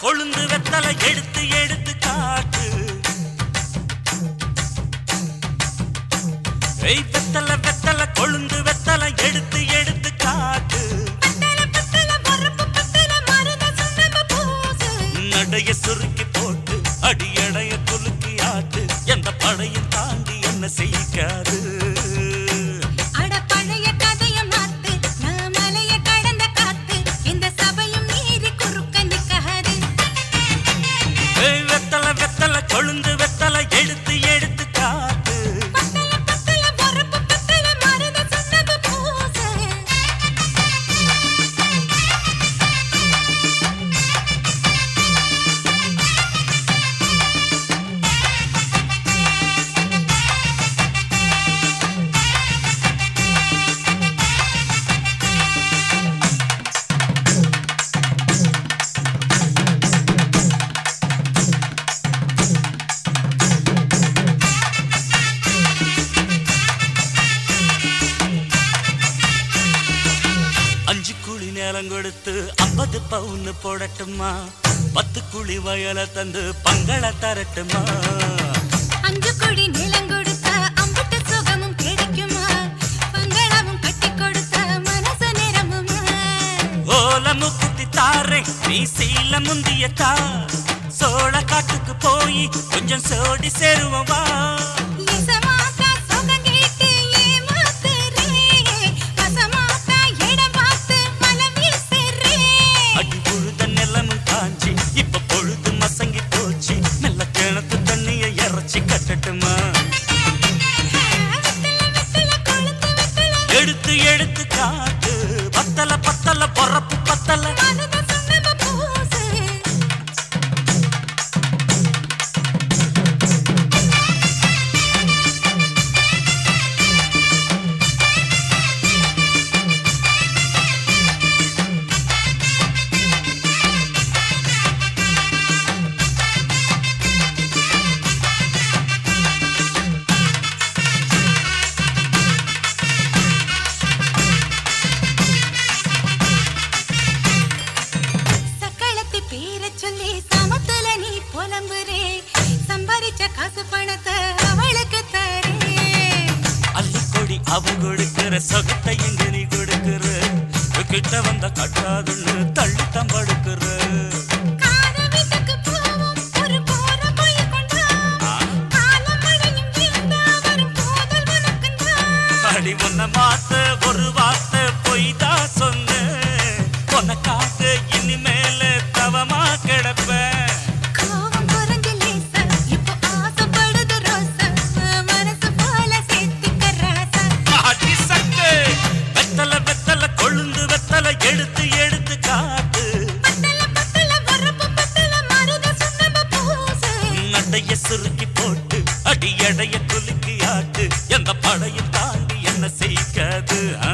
கொழுந்து வெத்தலை எடுத்து எடுத்து காட்டு. ஏய் வெத்தலை வெத்தலை கொழுந்து வெத்தலை எடுத்து எடுத்து காட்டு. நடைய சுருக்கி போட்டு அடியடைய குலுக்கி ஆட்டு. எந்த படையும் தாண்டி என்ன செய்யாது குழி நேரம் கொடுத்து ஐம்பது பவுன் போடட்டுமா? பத்து குழி வயலை தந்து பங்கள தரட்டுமா? அஞ்சு கோடி நிலம் கொடுத்தா அம்புட்டு சுகமும் கிடைக்குமா? பங்களாவும் கட்டி கொடுத்தா மனசு நிரம்புமா ஓல முக்குத்தி தாரே நீ சீல முந்திய தா சோழ காட்டுக்கு போய் கொஞ்சம் சோடி சேருவோம் வெத்தல. எடுத்து எடுத்து காட்டு. பத்தல பத்தல பொறப்பு அள்ளிக்கொடி அவ கொடுக்கிற சொகத்தை எங்க நீ கொடுக்கிற. கிட்ட வந்த கட்டாதுன்னு தள்ளி தம்படுக்கிற கார வீட்டுக்கு போவோம். ஒரு போற போய் கொண்டா காலம் மழையும் வீழ்ந்தா வரும் போதல் உனக்குந்தா அடி உன்ன மாத்த ஒரு வார்த்தை பொய் தான் சொன்ன உனக்காக இனிமேல தவமா கிடப்பேன். அடைய சுருக்கி போட்டு அடியடைய குலுக்கி ஆட்டு எந்த படையும் தாண்டி என்ன செய்யாது ஆ.